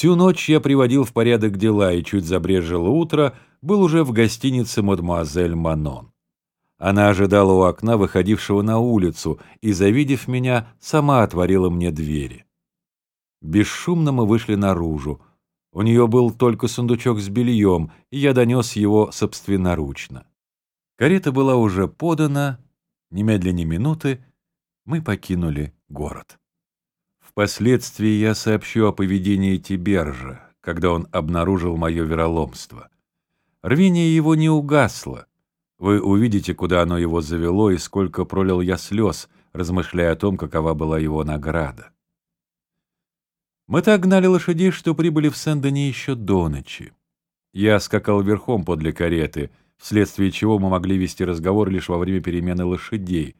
Всю ночь я приводил в порядок дела и чуть забрежило утро, был уже в гостинице мадемуазель Манон. Она ожидала у окна, выходившего на улицу, и, завидев меня, сама отворила мне двери. Бесшумно мы вышли наружу. У нее был только сундучок с бельем, и я донес его собственноручно. Карета была уже подана, немедленно минуты мы покинули город. Впоследствии я сообщу о поведении Тибержа, когда он обнаружил мое вероломство. Рвение его не угасло. Вы увидите, куда оно его завело и сколько пролил я слез, размышляя о том, какова была его награда. Мы так гнали лошадей, что прибыли в Сен-Дени еще до ночи. Я скакал верхом подле кареты, вследствие чего мы могли вести разговор лишь во время перемены лошадей —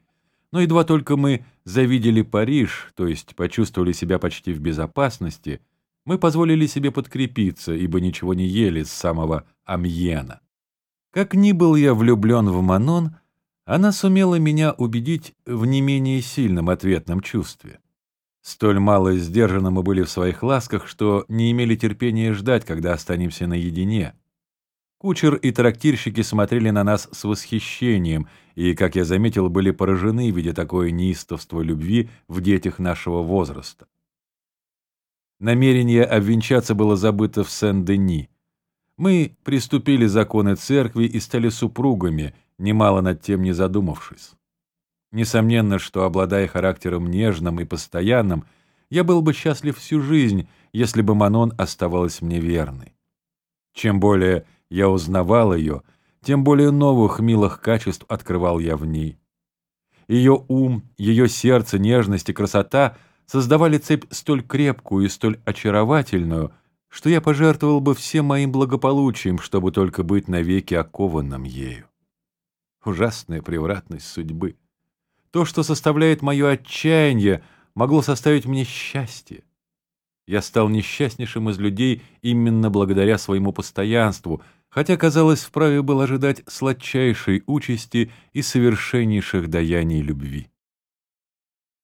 но едва только мы завидели Париж, то есть почувствовали себя почти в безопасности, мы позволили себе подкрепиться, ибо ничего не ели с самого Амьена. Как ни был я влюблен в Манон, она сумела меня убедить в не менее сильном ответном чувстве. Столь мало сдержанно мы были в своих ласках, что не имели терпения ждать, когда останемся наедине. Кучер и трактирщики смотрели на нас с восхищением и, как я заметил, были поражены, видя такое неистовство любви в детях нашего возраста. Намерение обвенчаться было забыто в Сен-Дени. Мы приступили законы церкви и стали супругами, немало над тем не задумавшись. Несомненно, что, обладая характером нежным и постоянным, я был бы счастлив всю жизнь, если бы Манон оставалась мне верной. Чем более я узнавал ее, тем более новых милых качеств открывал я в ней. Ее ум, ее сердце, нежность и красота создавали цепь столь крепкую и столь очаровательную, что я пожертвовал бы всем моим благополучием, чтобы только быть навеки окованным ею. Ужасная превратность судьбы. То, что составляет мое отчаяние, могло составить мне счастье. Я стал несчастнейшим из людей именно благодаря своему постоянству — хотя, казалось, вправе был ожидать сладчайшей участи и совершеннейших даяний любви.